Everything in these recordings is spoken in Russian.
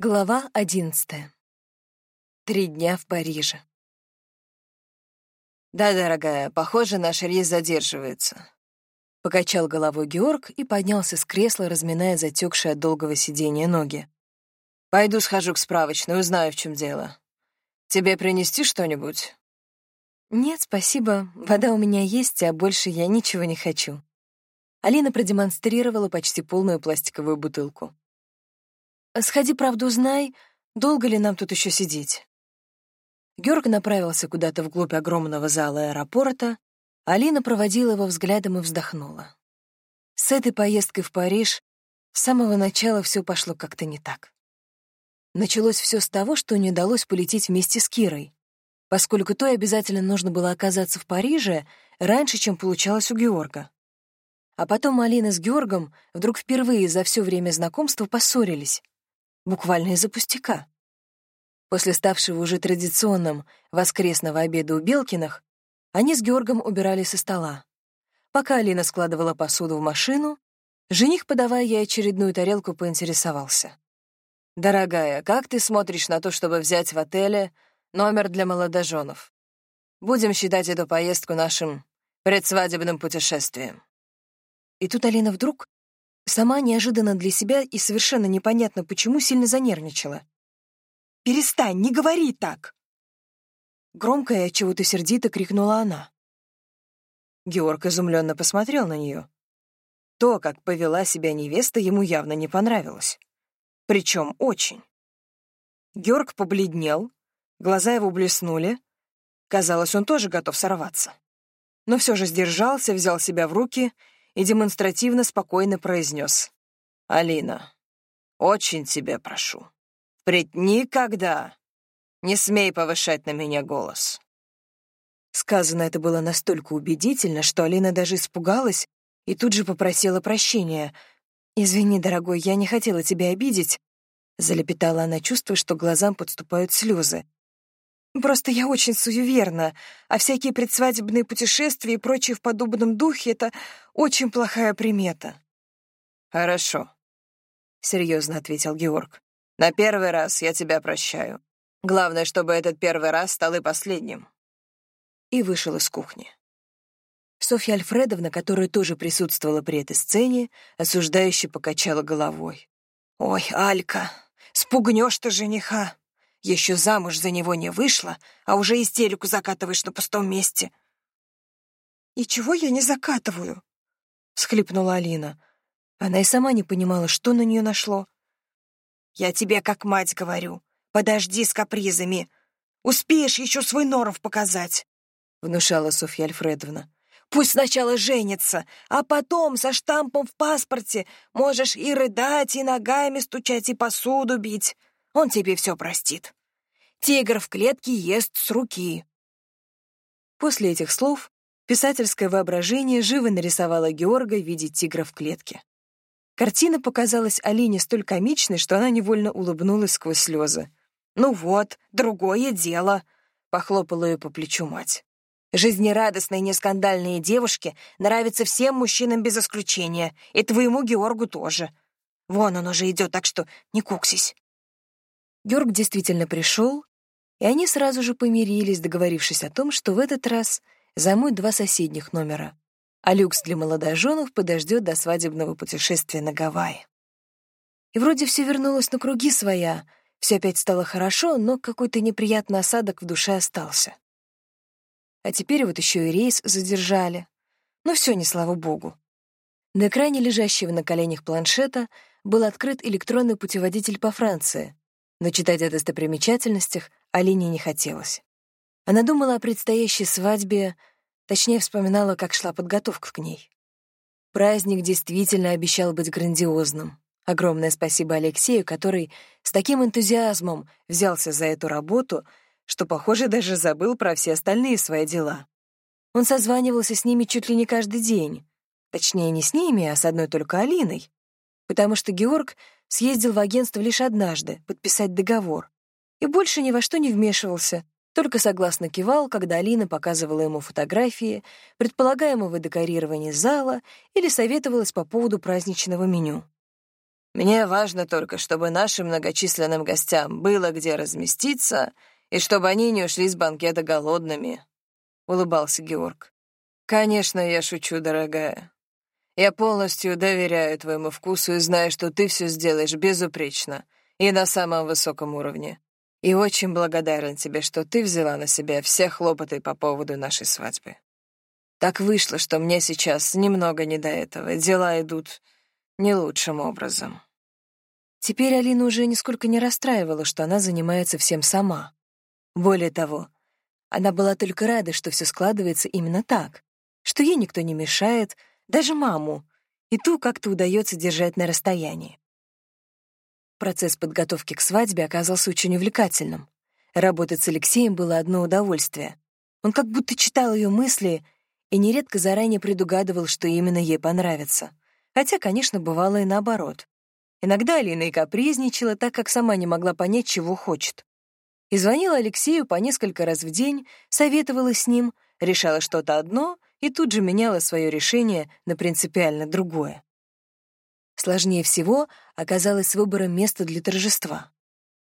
Глава одиннадцатая. Три дня в Париже. «Да, дорогая, похоже, наш рейс задерживается», — покачал головой Георг и поднялся с кресла, разминая затекшие от долгого сидения ноги. «Пойду схожу к справочной, узнаю, в чем дело. Тебе принести что-нибудь?» «Нет, спасибо. Вода у меня есть, а больше я ничего не хочу». Алина продемонстрировала почти полную пластиковую бутылку. Сходи, правду узнай, долго ли нам тут еще сидеть. Георг направился куда-то вглубь огромного зала аэропорта, Алина проводила его взглядом и вздохнула. С этой поездкой в Париж с самого начала все пошло как-то не так. Началось все с того, что не удалось полететь вместе с Кирой, поскольку той обязательно нужно было оказаться в Париже раньше, чем получалось у Георга. А потом Алина с Георгом вдруг впервые за все время знакомства поссорились, буквально из-за пустяка. После ставшего уже традиционным воскресного обеда у Белкиных, они с Георгом убирали со стола. Пока Алина складывала посуду в машину, жених, подавая ей очередную тарелку, поинтересовался. «Дорогая, как ты смотришь на то, чтобы взять в отеле номер для молодоженов? Будем считать эту поездку нашим предсвадебным путешествием». И тут Алина вдруг Сама неожиданно для себя и совершенно непонятно почему сильно занервничала. «Перестань, не говори так!» Громко и отчего-то сердито крикнула она. Георг изумленно посмотрел на нее. То, как повела себя невеста, ему явно не понравилось. Причем очень. Георг побледнел, глаза его блеснули. Казалось, он тоже готов сорваться. Но все же сдержался, взял себя в руки и демонстративно спокойно произнес. «Алина, очень тебя прошу, впредь никогда не смей повышать на меня голос». Сказано это было настолько убедительно, что Алина даже испугалась и тут же попросила прощения. «Извини, дорогой, я не хотела тебя обидеть», — залепетала она, чувствуя, что глазам подступают слезы. Просто я очень суеверна, а всякие предсвадебные путешествия и прочие в подобном духе — это очень плохая примета». «Хорошо», — серьезно ответил Георг. «На первый раз я тебя прощаю. Главное, чтобы этот первый раз стал и последним». И вышел из кухни. Софья Альфредовна, которая тоже присутствовала при этой сцене, осуждающе покачала головой. «Ой, Алька, спугнешь ты жениха!» Еще замуж за него не вышла, а уже истерику закатываешь на пустом месте. «И чего я не закатываю?» — схлипнула Алина. Она и сама не понимала, что на нее нашло. «Я тебе как мать говорю, подожди с капризами. Успеешь еще свой норов показать», — внушала Софья Альфредовна. «Пусть сначала женится, а потом со штампом в паспорте можешь и рыдать, и ногами стучать, и посуду бить. Он тебе все простит. Тигр в клетке ест с руки». После этих слов писательское воображение живо нарисовало Георга в виде тигра в клетке. Картина показалась Алине столь комичной, что она невольно улыбнулась сквозь слезы. «Ну вот, другое дело», — похлопала ее по плечу мать. «Жизнерадостные нескандальные девушки нравятся всем мужчинам без исключения, и твоему Георгу тоже. Вон он уже идет, так что не куксись». Георг действительно пришел, и они сразу же помирились, договорившись о том, что в этот раз займут два соседних номера, а люкс для молодоженов подождет до свадебного путешествия на Гавайи. И вроде все вернулось на круги своя, все опять стало хорошо, но какой-то неприятный осадок в душе остался. А теперь вот еще и рейс задержали. Но все не слава богу. На экране лежащего на коленях планшета был открыт электронный путеводитель по Франции, но читать о достопримечательностях Алине не хотелось. Она думала о предстоящей свадьбе, точнее, вспоминала, как шла подготовка к ней. Праздник действительно обещал быть грандиозным. Огромное спасибо Алексею, который с таким энтузиазмом взялся за эту работу, что, похоже, даже забыл про все остальные свои дела. Он созванивался с ними чуть ли не каждый день. Точнее, не с ними, а с одной только Алиной. Потому что Георг съездил в агентство лишь однажды подписать договор и больше ни во что не вмешивался, только согласно кивал, когда Алина показывала ему фотографии предполагаемого декорирования зала или советовалась по поводу праздничного меню. Мне важно только, чтобы нашим многочисленным гостям было где разместиться и чтобы они не ушли с банкета голодными», — улыбался Георг. «Конечно, я шучу, дорогая. Я полностью доверяю твоему вкусу и знаю, что ты все сделаешь безупречно и на самом высоком уровне. И очень благодарен тебе, что ты взяла на себя все хлопоты по поводу нашей свадьбы. Так вышло, что мне сейчас немного не до этого. Дела идут не лучшим образом. Теперь Алина уже нисколько не расстраивала, что она занимается всем сама. Более того, она была только рада, что все складывается именно так, что ей никто не мешает, даже маму, и ту как-то удается держать на расстоянии. Процесс подготовки к свадьбе оказался очень увлекательным. Работать с Алексеем было одно удовольствие. Он как будто читал ее мысли и нередко заранее предугадывал, что именно ей понравится. Хотя, конечно, бывало и наоборот. Иногда Алина и капризничала, так как сама не могла понять, чего хочет. И звонила Алексею по несколько раз в день, советовала с ним, решала что-то одно и тут же меняла свое решение на принципиально другое. Сложнее всего оказалось с выбором места для торжества.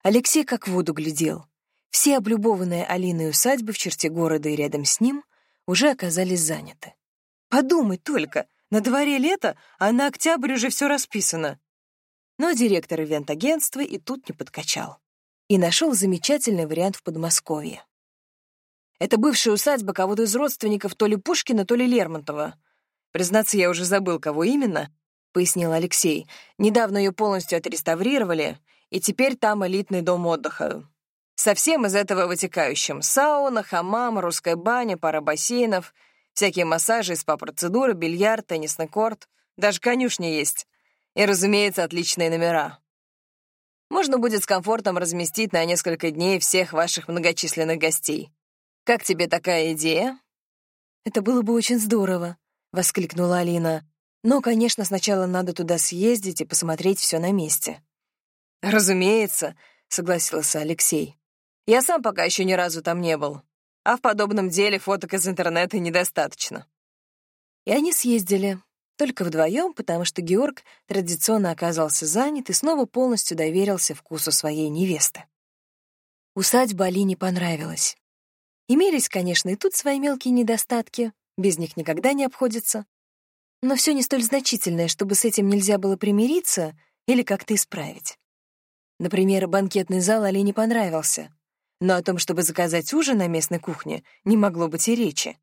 Алексей как в воду глядел. Все облюбованные Алиной усадьбы в черте города и рядом с ним уже оказались заняты. Подумай только, на дворе лето, а на октябрь уже все расписано. Но директор ивент-агентства и тут не подкачал. И нашел замечательный вариант в Подмосковье. Это бывшая усадьба кого-то из родственников то ли Пушкина, то ли Лермонтова. Признаться, я уже забыл, кого именно, — пояснил Алексей. «Недавно ее полностью отреставрировали, и теперь там элитный дом отдыха. Совсем из этого вытекающим. Сауна, хамам, русская баня, пара бассейнов, всякие массажи, спа-процедуры, бильярд, теннисный корт. Даже конюшня есть. И, разумеется, отличные номера. Можно будет с комфортом разместить на несколько дней всех ваших многочисленных гостей. Как тебе такая идея?» «Это было бы очень здорово», — воскликнула Алина. Но, конечно, сначала надо туда съездить и посмотреть все на месте. «Разумеется», — согласился Алексей. «Я сам пока еще ни разу там не был, а в подобном деле фоток из интернета недостаточно». И они съездили, только вдвоем, потому что Георг традиционно оказался занят и снова полностью доверился вкусу своей невесты. Усадьба Алине понравилась. Имелись, конечно, и тут свои мелкие недостатки, без них никогда не обходится, но все не столь значительное, чтобы с этим нельзя было примириться или как-то исправить. Например, банкетный зал Али не понравился, но о том, чтобы заказать ужин на местной кухне, не могло быть и речи.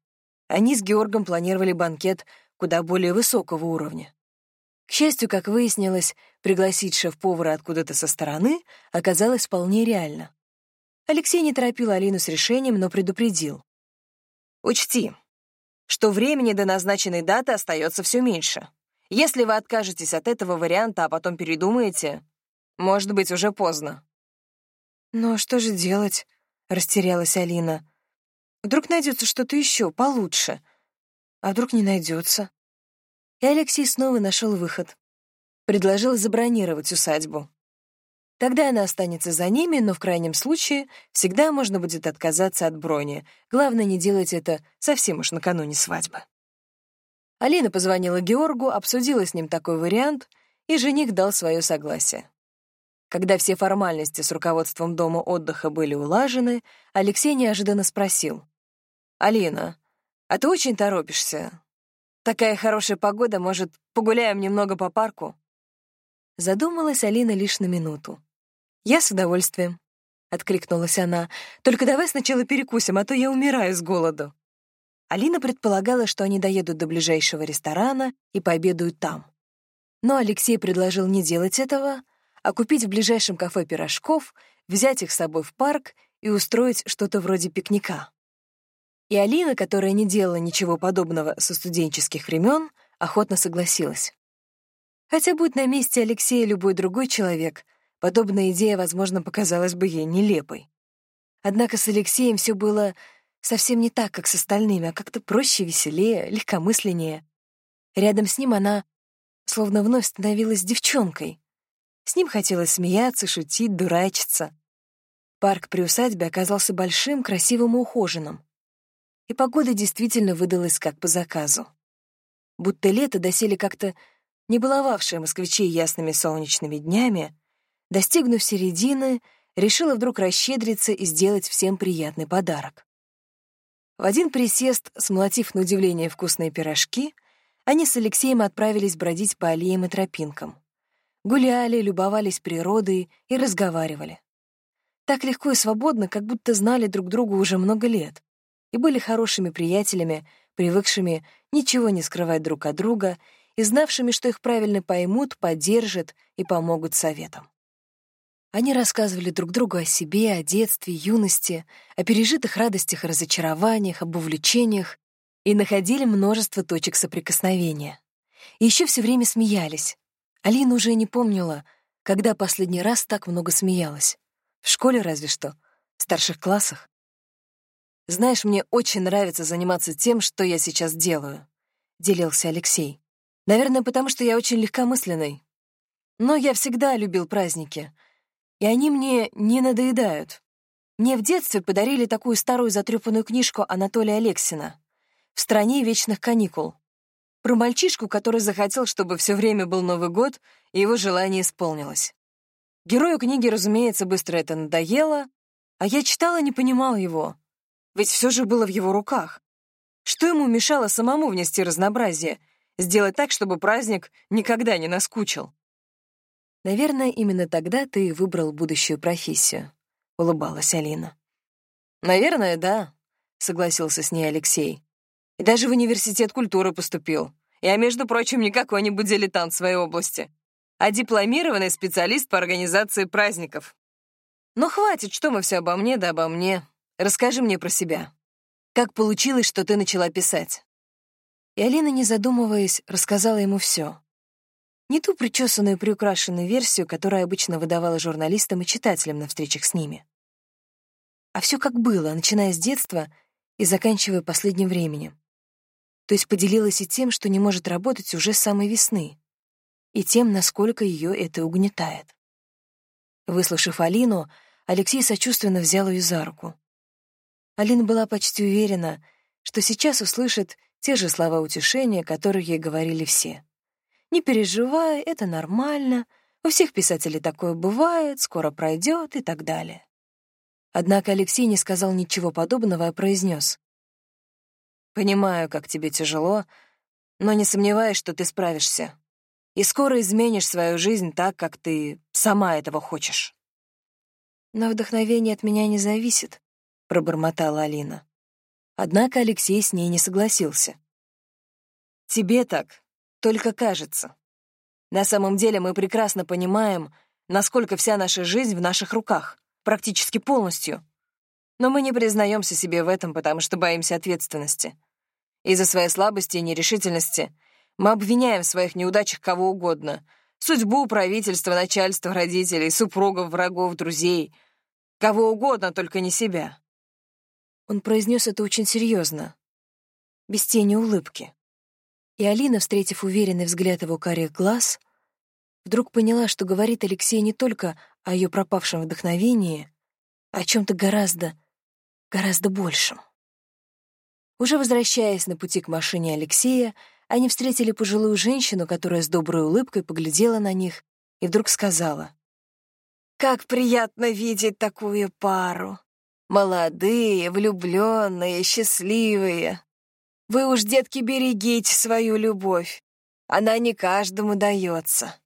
Они с Георгом планировали банкет куда более высокого уровня. К счастью, как выяснилось, пригласить шеф-повара откуда-то со стороны оказалось вполне реально. Алексей не торопил Алину с решением, но предупредил. «Учти, что времени до назначенной даты остается все меньше. Если вы откажетесь от этого варианта, а потом передумаете, может быть, уже поздно. «Но что же делать?» — растерялась Алина. «Вдруг найдется что-то еще получше. А вдруг не найдется?» И Алексей снова нашел выход. Предложил забронировать усадьбу. Тогда она останется за ними, но в крайнем случае всегда можно будет отказаться от брони. Главное не делать это совсем уж накануне свадьбы. Алина позвонила Георгу, обсудила с ним такой вариант, и жених дал свое согласие. Когда все формальности с руководством дома отдыха были улажены, Алексей неожиданно спросил. «Алина, а ты очень торопишься? Такая хорошая погода, может, погуляем немного по парку?» Задумалась Алина лишь на минуту. «Я с удовольствием», — откликнулась она. «Только давай сначала перекусим, а то я умираю с голоду». Алина предполагала, что они доедут до ближайшего ресторана и пообедают там. Но Алексей предложил не делать этого, а купить в ближайшем кафе пирожков, взять их с собой в парк и устроить что-то вроде пикника. И Алина, которая не делала ничего подобного со студенческих времен, охотно согласилась. Хотя будь на месте Алексея любой другой человек, Подобная идея, возможно, показалась бы ей нелепой. Однако с Алексеем все было совсем не так, как с остальными, а как-то проще, веселее, легкомысленнее. Рядом с ним она словно вновь становилась девчонкой. С ним хотелось смеяться, шутить, дурачиться. Парк при усадьбе оказался большим, красивым и ухоженным. И погода действительно выдалась как по заказу. Будто лето доселе как-то не баловавшая москвичей ясными солнечными днями, достигнув середины, решила вдруг расщедриться и сделать всем приятный подарок. В один присест, смолотив на удивление вкусные пирожки, они с Алексеем отправились бродить по аллеям и тропинкам. Гуляли, любовались природой и разговаривали. Так легко и свободно, как будто знали друг друга уже много лет и были хорошими приятелями, привыкшими ничего не скрывать друг от друга и знавшими, что их правильно поймут, поддержат и помогут советом. Они рассказывали друг другу о себе, о детстве, юности, о пережитых радостях и разочарованиях, об увлечениях и находили множество точек соприкосновения. Еще все время смеялись. Алина уже не помнила, когда последний раз так много смеялась. В школе разве что, в старших классах. «Знаешь, мне очень нравится заниматься тем, что я сейчас делаю», — делился Алексей. «Наверное, потому что я очень легкомысленный. Но я всегда любил праздники, и они мне не надоедают. Мне в детстве подарили такую старую затрёпанную книжку Анатолия Алексина «В стране вечных каникул». Про мальчишку, который захотел, чтобы все время был Новый год, и его желание исполнилось. Герою книги, разумеется, быстро это надоело, а я читала и не понимала его. Ведь все же было в его руках. Что ему мешало самому внести разнообразие, сделать так, чтобы праздник никогда не наскучил? Наверное, именно тогда ты выбрал будущую профессию, — улыбалась Алина. Наверное, да, — согласился с ней Алексей. И даже в университет культуры поступил. Я, между прочим, не какой-нибудь дилетант своей области, а дипломированный специалист по организации праздников. Но хватит, что мы все обо мне да обо мне. Расскажи мне про себя. Как получилось, что ты начала писать?» И Алина, не задумываясь, рассказала ему все. Не ту причесанную приукрашенную версию, которую обычно выдавала журналистам и читателям на встречах с ними. А все как было, начиная с детства и заканчивая последним временем. То есть поделилась и тем, что не может работать уже с самой весны, и тем, насколько ее это угнетает. Выслушав Алину, Алексей сочувственно взял ее за руку. Алина была почти уверена, что сейчас услышит те же слова утешения, которые ей говорили все. «Не переживай, это нормально, у всех писателей такое бывает, скоро пройдет и так далее». Однако Алексей не сказал ничего подобного, а произнес. «Понимаю, как тебе тяжело, но не сомневаюсь, что ты справишься. И скоро изменишь свою жизнь так, как ты сама этого хочешь». «Но вдохновение от меня не зависит», — пробормотала Алина. Однако Алексей с ней не согласился. «Тебе так только кажется. На самом деле мы прекрасно понимаем, насколько вся наша жизнь в наших руках, практически полностью. Но мы не признаемся себе в этом, потому что боимся ответственности. Из-за своей слабости и нерешительности мы обвиняем в своих неудачах кого угодно — судьбу, правительство, начальство, родителей, супругов, врагов, друзей — кого угодно, только не себя. Он произнес это очень серьезно, без тени улыбки. И Алина, встретив уверенный взгляд его карих глаз, вдруг поняла, что говорит Алексей не только о ее пропавшем вдохновении, а о чем-то гораздо, гораздо большем. Уже возвращаясь на пути к машине Алексея, они встретили пожилую женщину, которая с доброй улыбкой поглядела на них и вдруг сказала. «Как приятно видеть такую пару! Молодые, влюбленные, счастливые. Вы уж, детки, берегите свою любовь. Она не каждому дается.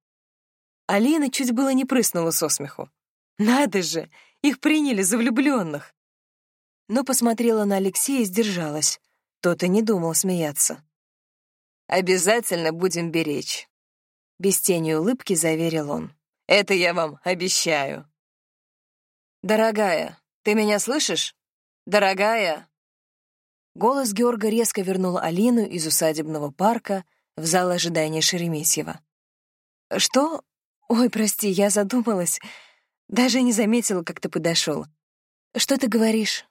Алина чуть было не прыснула со смеху. Надо же, их приняли за влюбленных. Но посмотрела на Алексея и сдержалась. Тот и не думал смеяться. «Обязательно будем беречь», — без тени улыбки заверил он. «Это я вам обещаю». «Дорогая, ты меня слышишь? Дорогая!» Голос Георга резко вернул Алину из усадебного парка в зал ожидания Шереметьева. «Что? Ой, прости, я задумалась. Даже не заметила, как ты подошел. Что ты говоришь?»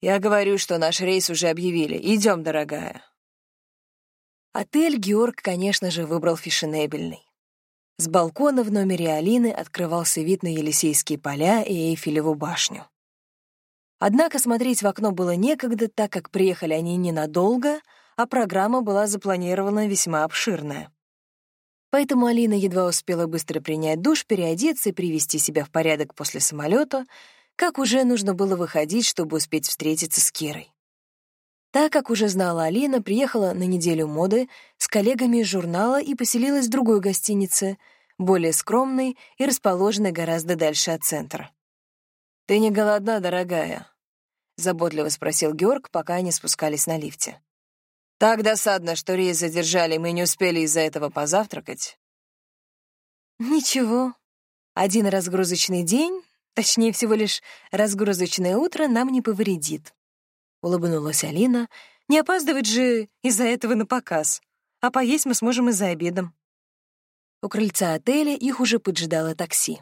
«Я говорю, что наш рейс уже объявили. Идем, дорогая». Отель Георг, конечно же, выбрал фешенебельный. С балкона в номере Алины открывался вид на Елисейские поля и Эйфелеву башню. Однако смотреть в окно было некогда, так как приехали они ненадолго, а программа была запланирована весьма обширная. Поэтому Алина едва успела быстро принять душ, переодеться и привести себя в порядок после самолета, как уже нужно было выходить, чтобы успеть встретиться с Кирой. Так как уже знала Алина, приехала на неделю моды с коллегами из журнала и поселилась в другой гостинице, более скромной и расположенной гораздо дальше от центра. «Ты не голодна, дорогая?» — заботливо спросил Георг, пока они спускались на лифте. «Так досадно, что рейс задержали, мы не успели из-за этого позавтракать». «Ничего. Один разгрузочный день, точнее, всего лишь разгрузочное утро, нам не повредит», — улыбнулась Алина. «Не опаздывать же из-за этого на показ, а поесть мы сможем и за обедом». У крыльца отеля их уже поджидало такси.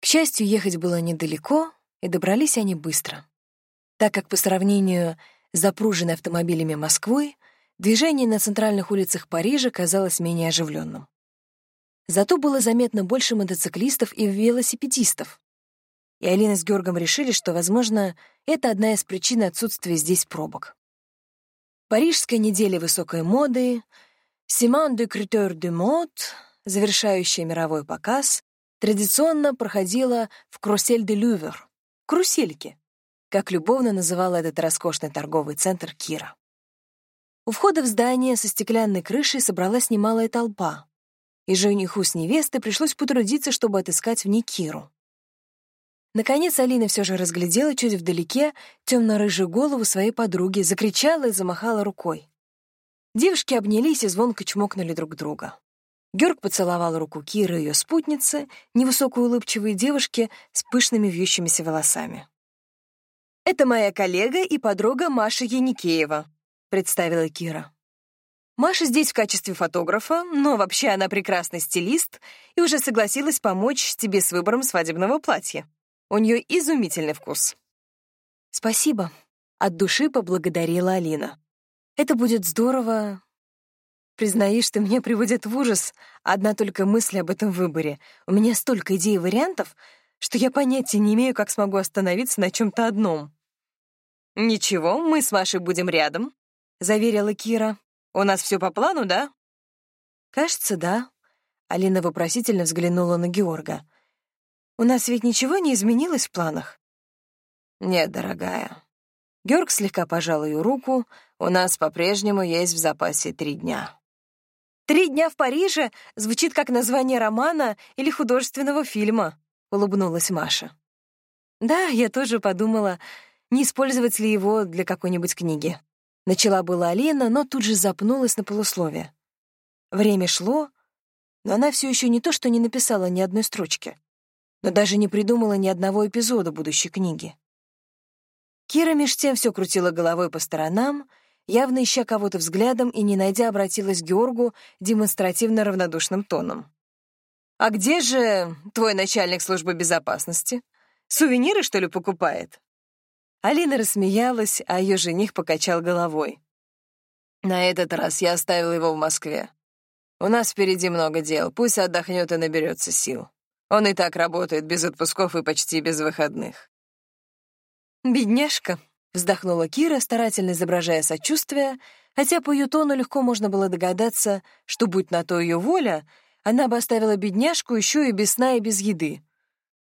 К счастью, ехать было недалеко, и добрались они быстро. Так как по сравнению с запруженной автомобилями Москвой, движение на центральных улицах Парижа казалось менее оживленным. Зато было заметно больше мотоциклистов и велосипедистов. И Алина с Георгом решили, что, возможно, это одна из причин отсутствия здесь пробок. Парижская неделя высокой моды, «Семан de Critère de Mode», завершающая мировой показ, традиционно проходила в Крусель-де-Лювер, Крусельке, как любовно называл этот роскошный торговый центр Кира. У входа в здание со стеклянной крышей собралась немалая толпа, и жениху с невестой пришлось потрудиться, чтобы отыскать в ней Киру. Наконец Алина все же разглядела чуть вдалеке темно-рыжую голову своей подруги, закричала и замахала рукой. Девушки обнялись и звонко чмокнули друг друга. Георг поцеловал руку Киры ее спутницы, невысокой улыбчивой девушки с пышными вьющимися волосами. «Это моя коллега и подруга Маша Яникеева», — представила Кира. Маша здесь в качестве фотографа, но вообще она прекрасный стилист и уже согласилась помочь тебе с выбором свадебного платья. У нее изумительный вкус. Спасибо. От души поблагодарила Алина. Это будет здорово Признаюсь, что меня приводит в ужас одна только мысль об этом выборе. У меня столько идей и вариантов, что я понятия не имею, как смогу остановиться на чем то одном. «Ничего, мы с Машей будем рядом», — заверила Кира. «У нас все по плану, да?» «Кажется, да». Алина вопросительно взглянула на Георга. «У нас ведь ничего не изменилось в планах?» «Нет, дорогая». Георг слегка пожал ее руку. «У нас по-прежнему есть в запасе три дня». «Три дня в Париже» звучит как название романа или художественного фильма», — улыбнулась Маша. «Да, я тоже подумала, не использовать ли его для какой-нибудь книги». Начала была Алина, но тут же запнулась на полусловие. Время шло, но она все еще не то что не написала ни одной строчки, но даже не придумала ни одного эпизода будущей книги. Кира меж тем все крутила головой по сторонам, явно ища кого-то взглядом и, не найдя, обратилась к Георгу демонстративно равнодушным тоном. «А где же твой начальник службы безопасности? Сувениры, что ли, покупает?» Алина рассмеялась, а ее жених покачал головой. «На этот раз я оставил его в Москве. У нас впереди много дел, пусть отдохнет и наберется сил. Он и так работает без отпусков и почти без выходных». «Бедняжка», Вздохнула Кира, старательно изображая сочувствие, хотя по ее тону легко можно было догадаться, что, будь на то ее воля, она бы оставила бедняжку еще и без сна и без еды.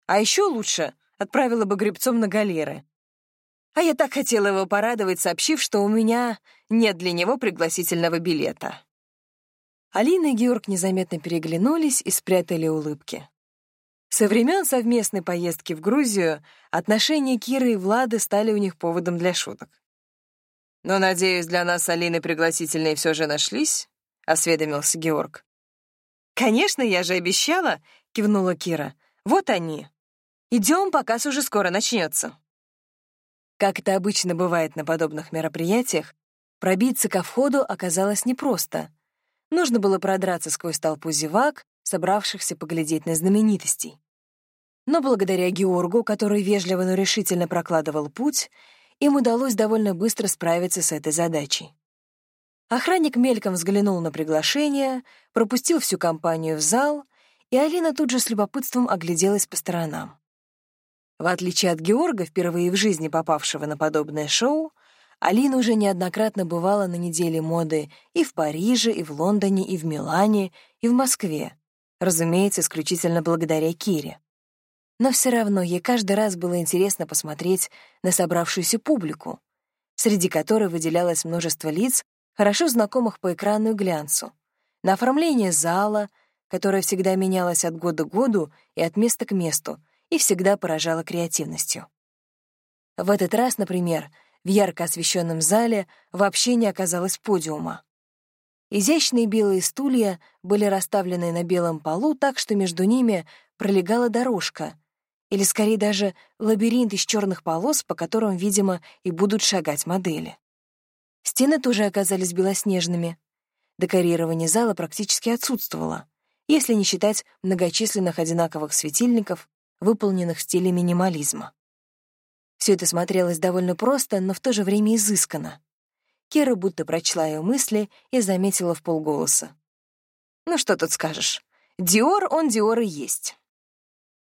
А еще лучше отправила бы гребцом на галеры. А я так хотела его порадовать, сообщив, что у меня нет для него пригласительного билета. Алина и Георг незаметно переглянулись и спрятали улыбки. Со времен совместной поездки в Грузию отношения Киры и Влады стали у них поводом для шуток. «Но, надеюсь, для нас Алины пригласительные все же нашлись?» — осведомился Георг. «Конечно, я же обещала!» — кивнула Кира. «Вот они. Идем, показ уже скоро начнется. Как это обычно бывает на подобных мероприятиях, пробиться ко входу оказалось непросто. Нужно было продраться сквозь толпу зевак, собравшихся поглядеть на знаменитостей. Но благодаря Георгу, который вежливо, но решительно прокладывал путь, им удалось довольно быстро справиться с этой задачей. Охранник мельком взглянул на приглашение, пропустил всю компанию в зал, и Алина тут же с любопытством огляделась по сторонам. В отличие от Георга, впервые в жизни попавшего на подобное шоу, Алина уже неоднократно бывала на неделе моды и в Париже, и в Лондоне, и в Милане, и в Москве, разумеется, исключительно благодаря Кире. Но все равно ей каждый раз было интересно посмотреть на собравшуюся публику, среди которой выделялось множество лиц, хорошо знакомых по экрану и глянцу, на оформление зала, которое всегда менялось от года к году и от места к месту, и всегда поражало креативностью. В этот раз, например, в ярко освещенном зале вообще не оказалось подиума. Изящные белые стулья были расставлены на белом полу так, что между ними пролегала дорожка, или скорее даже лабиринт из черных полос, по которым, видимо, и будут шагать модели. Стены тоже оказались белоснежными. Декорирование зала практически отсутствовало, если не считать многочисленных одинаковых светильников, выполненных в стиле минимализма. Все это смотрелось довольно просто, но в то же время изысканно. Кира будто прочла ее мысли и заметила в полголоса. «Ну что тут скажешь? Диор он Диор и есть».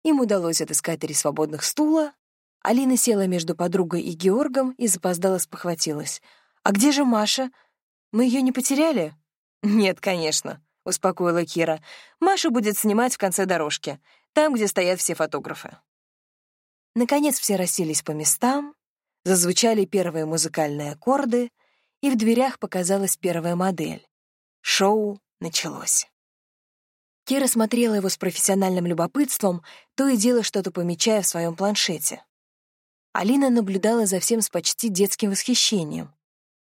Им удалось отыскать три свободных стула. Алина села между подругой и Георгом и запоздала спохватилась. «А где же Маша? Мы ее не потеряли?» «Нет, конечно», — успокоила Кира. «Маша будет снимать в конце дорожки, там, где стоят все фотографы». Наконец все расселись по местам, зазвучали первые музыкальные аккорды, и в дверях показалась первая модель. Шоу началось. Кира смотрела его с профессиональным любопытством, то и дело что-то помечая в своем планшете. Алина наблюдала за всем с почти детским восхищением.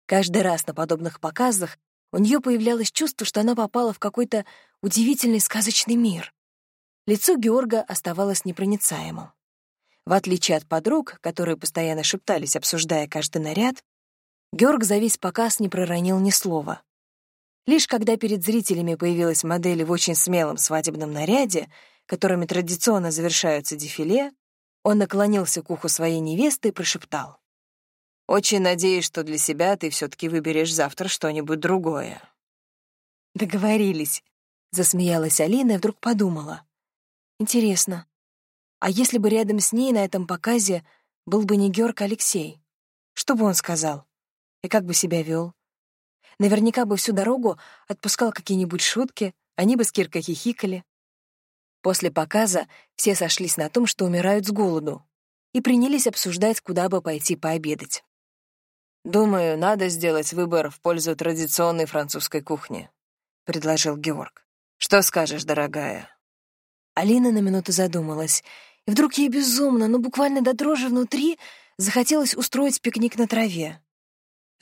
Каждый раз на подобных показах у нее появлялось чувство, что она попала в какой-то удивительный сказочный мир. Лицо Георга оставалось непроницаемым. В отличие от подруг, которые постоянно шептались, обсуждая каждый наряд, Георг за весь показ не проронил ни слова. Лишь когда перед зрителями появилась модель в очень смелом свадебном наряде, которыми традиционно завершаются дефиле, он наклонился к уху своей невесты и прошептал. «Очень надеюсь, что для себя ты все таки выберешь завтра что-нибудь другое». «Договорились», — засмеялась Алина и вдруг подумала. «Интересно, а если бы рядом с ней на этом показе был бы не Георг Алексей, что бы он сказал? И как бы себя вел? Наверняка бы всю дорогу отпускал какие-нибудь шутки, они бы с Киркой хихикали. После показа все сошлись на том, что умирают с голоду, и принялись обсуждать, куда бы пойти пообедать. «Думаю, надо сделать выбор в пользу традиционной французской кухни», — предложил Георг. «Что скажешь, дорогая?» Алина на минуту задумалась, и вдруг ей безумно, ну буквально до дрожи внутри, захотелось устроить пикник на траве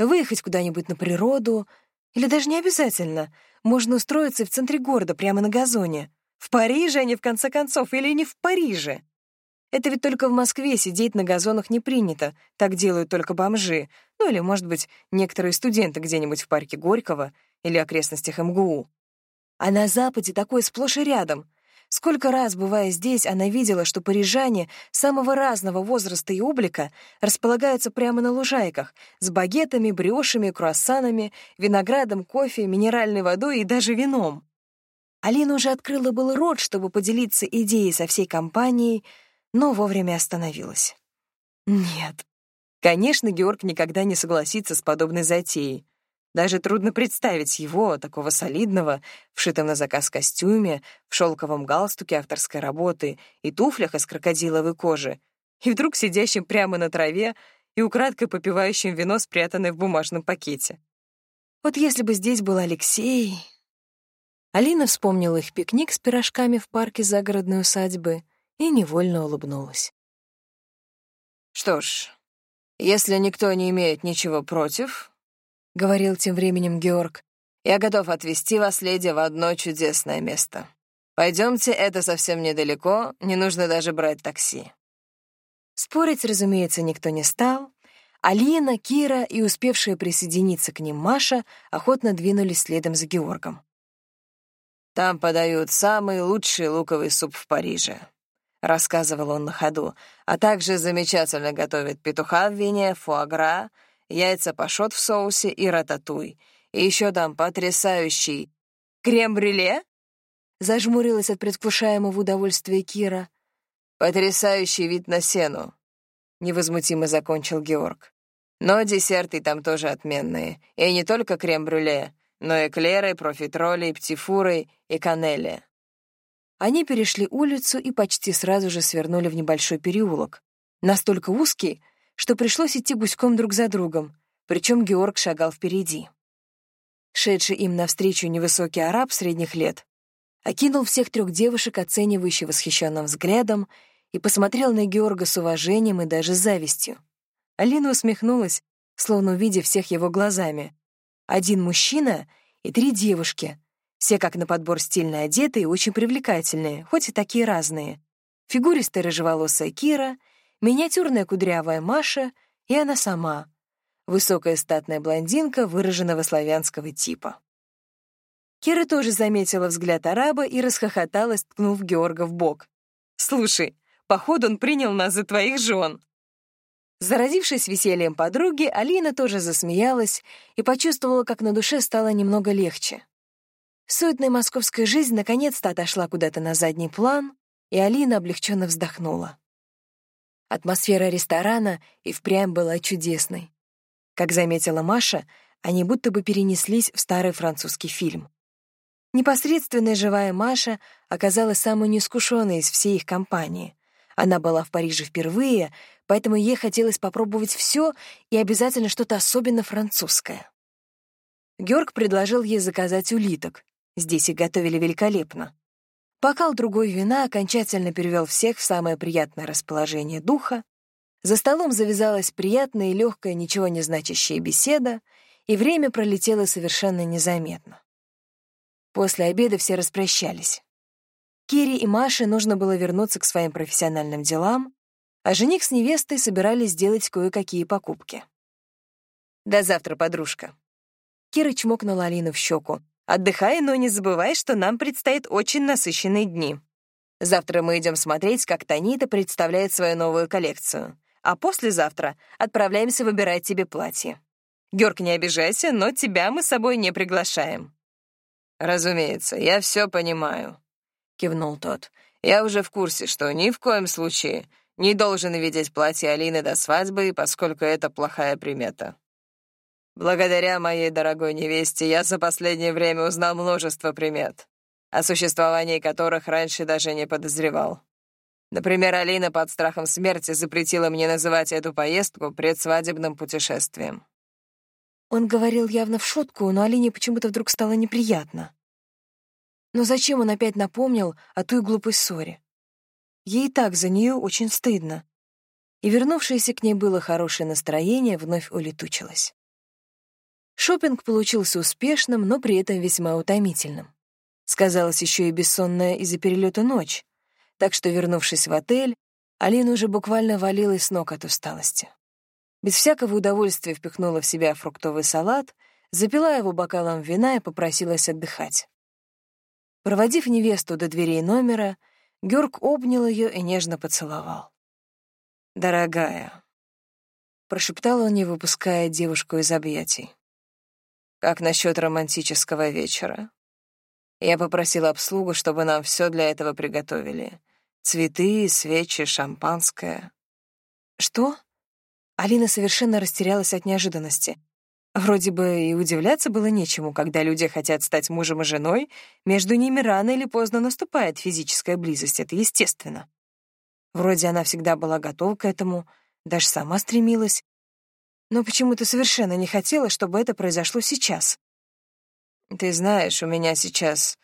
выехать куда-нибудь на природу, или даже не обязательно. Можно устроиться в центре города, прямо на газоне. В Париже они, в конце концов, или не в Париже. Это ведь только в Москве сидеть на газонах не принято, так делают только бомжи, ну или, может быть, некоторые студенты где-нибудь в парке Горького или окрестностях МГУ. А на Западе такое сплошь и рядом. Сколько раз, бывая здесь, она видела, что парижане самого разного возраста и облика располагаются прямо на лужайках с багетами, брioшами, круассанами, виноградом, кофе, минеральной водой и даже вином. Алина уже открыла был рот, чтобы поделиться идеей со всей компанией, но вовремя остановилась. Нет, конечно, Георг никогда не согласится с подобной затеей. Даже трудно представить его, такого солидного, вшитом на заказ костюме, в шелковом галстуке авторской работы и туфлях из крокодиловой кожи, и вдруг сидящим прямо на траве и украдкой попивающим вино, спрятанное в бумажном пакете. Вот если бы здесь был Алексей... Алина вспомнила их пикник с пирожками в парке загородной усадьбы и невольно улыбнулась. «Что ж, если никто не имеет ничего против, — говорил тем временем Георг. «Я готов отвезти вас, леди, в одно чудесное место. Пойдемте, это совсем недалеко, не нужно даже брать такси». Спорить, разумеется, никто не стал. Алина, Кира и успевшая присоединиться к ним Маша охотно двинулись следом за Георгом. «Там подают самый лучший луковый суп в Париже», — рассказывал он на ходу, «а также замечательно готовят петуха в вине, фуагра, яйца пашот в соусе и рататуй. И еще дам потрясающий крем-брюле?» Зажмурилась от предвкушаемого удовольствия Кира. «Потрясающий вид на сену», — невозмутимо закончил Георг. «Но десерты там тоже отменные. И не только крем-брюле. но эклеры, профитроли, птифуры и канели. Они перешли улицу и почти сразу же свернули в небольшой переулок, настолько узкий, что пришлось идти гуськом друг за другом, причем Георг шагал впереди. Шедший им навстречу невысокий араб средних лет окинул всех трех девушек оценивающе восхищенным взглядом и посмотрел на Георга с уважением и даже завистью. Алина усмехнулась, словно увидев всех его глазами. Один мужчина и три девушки, все как на подбор стильно одетые и очень привлекательные, хоть и такие разные. Фигуристая рыжеволосая Кира, миниатюрная кудрявая Маша и она сама, высокая статная блондинка выраженного славянского типа. Кира тоже заметила взгляд араба и расхохоталась, ткнув Георга в бок. «Слушай, походу он принял нас за твоих жен». Заразившись весельем подруги, Алина тоже засмеялась и почувствовала, как на душе стало немного легче. Суетная московская жизнь наконец-то отошла куда-то на задний план, и Алина облегченно вздохнула. Атмосфера ресторана и впрямь была чудесной. Как заметила Маша, они будто бы перенеслись в старый французский фильм. Непосредственная живая Маша оказалась самой неискушенной из всей их компании. Она была в Париже впервые, поэтому ей хотелось попробовать все и обязательно что-то особенно французское. Георг предложил ей заказать улиток, Здесь их готовили великолепно. Бокал другой вина окончательно перевел всех в самое приятное расположение духа. За столом завязалась приятная и легкая, ничего не значащая беседа, и время пролетело совершенно незаметно. После обеда все распрощались. Кире и Маше нужно было вернуться к своим профессиональным делам, а жених с невестой собирались сделать кое-какие покупки. «До завтра, подружка». Кира чмокнула Алину в щеку. Отдыхай, но не забывай, что нам предстоят очень насыщенные дни. Завтра мы идем смотреть, как Танита представляет свою новую коллекцию. А послезавтра отправляемся выбирать тебе платье. Георг, не обижайся, но тебя мы с собой не приглашаем». «Разумеется, я все понимаю», — кивнул тот. «Я уже в курсе, что ни в коем случае не должен видеть платье Алины до свадьбы, поскольку это плохая примета. Благодаря моей дорогой невесте я за последнее время узнал множество примет, о существовании которых раньше даже не подозревал. Например, Алина под страхом смерти запретила мне называть эту поездку предсвадебным путешествием. Он говорил явно в шутку, но Алине почему-то вдруг стало неприятно. Но зачем он опять напомнил о той глупой ссоре? Ей так за нее очень стыдно. И вернувшееся к ней было хорошее настроение вновь улетучилось. Шопинг получился успешным, но при этом весьма утомительным. Сказалась еще и бессонная из-за перелета ночь, так что, вернувшись в отель, Алина уже буквально валилась с ног от усталости. Без всякого удовольствия впихнула в себя фруктовый салат, запила его бокалом вина и попросилась отдыхать. Проводив невесту до дверей номера, Георг обнял ее и нежно поцеловал. «Дорогая», — прошептал он, не выпуская девушку из объятий. Как насчет романтического вечера? Я попросила обслугу, чтобы нам все для этого приготовили. Цветы, свечи, шампанское. Что? Алина совершенно растерялась от неожиданности. Вроде бы и удивляться было нечему, когда люди хотят стать мужем и женой, между ними рано или поздно наступает физическая близость, это естественно. Вроде она всегда была готова к этому, даже сама стремилась, но почему-то совершенно не хотела, чтобы это произошло сейчас. «Ты знаешь, у меня сейчас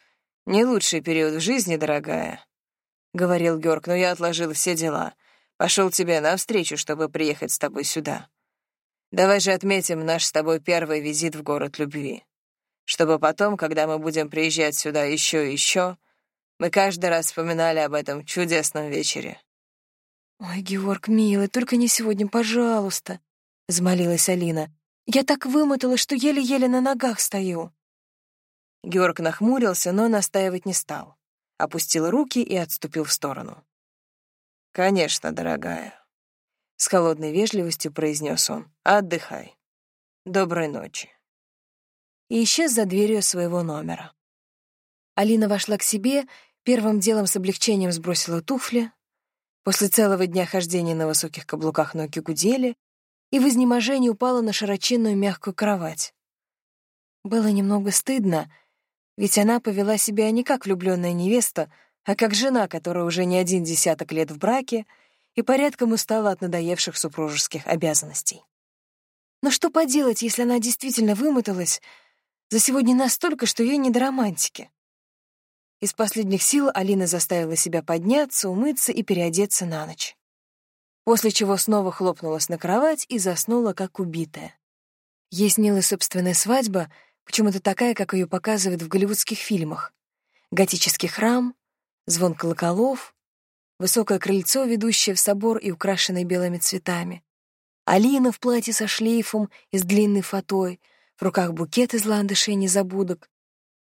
не лучший период в жизни, дорогая», — говорил Георг, но я отложил все дела. Пошел тебе навстречу, чтобы приехать с тобой сюда. Давай же отметим наш с тобой первый визит в город любви. Чтобы потом, когда мы будем приезжать сюда еще и еще, мы каждый раз вспоминали об этом чудесном вечере. «Ой, Георг, милый, только не сегодня, пожалуйста», — взмолилась Алина. «Я так вымотала, что еле-еле на ногах стою». Георг нахмурился, но настаивать не стал. Опустил руки и отступил в сторону. «Конечно, дорогая», — с холодной вежливостью произнес он. «Отдыхай. Доброй ночи». И исчез за дверью своего номера. Алина вошла к себе, первым делом с облегчением сбросила туфли. После целого дня хождения на высоких каблуках ноги гудели, и в изнеможении упала на широченную мягкую кровать. Было немного стыдно, ведь она повела себя не как влюбленная невеста, а как жена, которая уже не один десяток лет в браке и порядком устала от надоевших супружеских обязанностей. Но что поделать, если она действительно вымоталась за сегодня настолько, что ей не до романтики? Из последних сил Алина заставила себя подняться, умыться и переодеться на ночь. После чего снова хлопнулась на кровать и заснула, как убитая. Ей снилась собственная свадьба, почему-то такая, как ее показывают в голливудских фильмах. Готический храм, звон колоколов, высокое крыльцо, ведущее в собор и украшенное белыми цветами. Алина в платье со шлейфом и с длинной фатой, в руках букет из ландышей незабудок.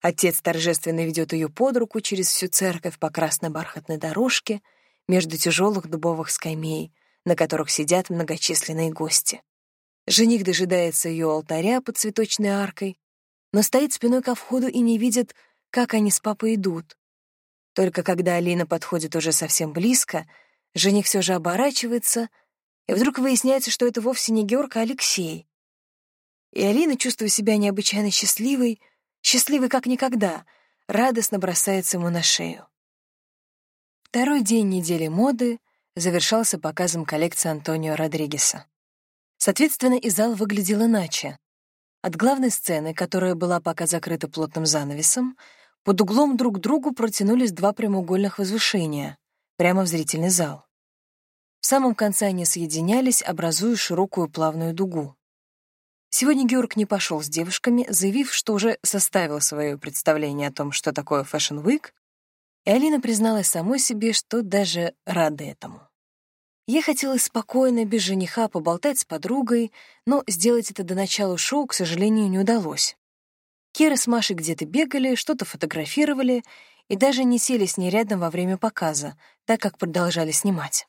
Отец торжественно ведет ее под руку через всю церковь по красной бархатной дорожке между тяжелых дубовых скамей, на которых сидят многочисленные гости. Жених дожидается ее алтаря под цветочной аркой, но стоит спиной ко входу и не видит, как они с папой идут. Только когда Алина подходит уже совсем близко, жених все же оборачивается, и вдруг выясняется, что это вовсе не Георг, а Алексей. И Алина, чувствуя себя необычайно счастливой, счастливой как никогда, радостно бросается ему на шею. Второй день недели моды завершался показом коллекции Антонио Родригеса. Соответственно, и зал выглядел иначе. От главной сцены, которая была пока закрыта плотным занавесом, под углом друг к другу протянулись два прямоугольных возвышения, прямо в зрительный зал. В самом конце они соединялись, образуя широкую плавную дугу. Сегодня Георг не пошел с девушками, заявив, что уже составил свое представление о том, что такое Fashion Week, и Алина призналась самой себе, что даже рада этому. Ей хотелось спокойно, без жениха, поболтать с подругой, но сделать это до начала шоу, к сожалению, не удалось. Кира с Машей где-то бегали, что-то фотографировали и даже не сели с ней рядом во время показа, так как продолжали снимать.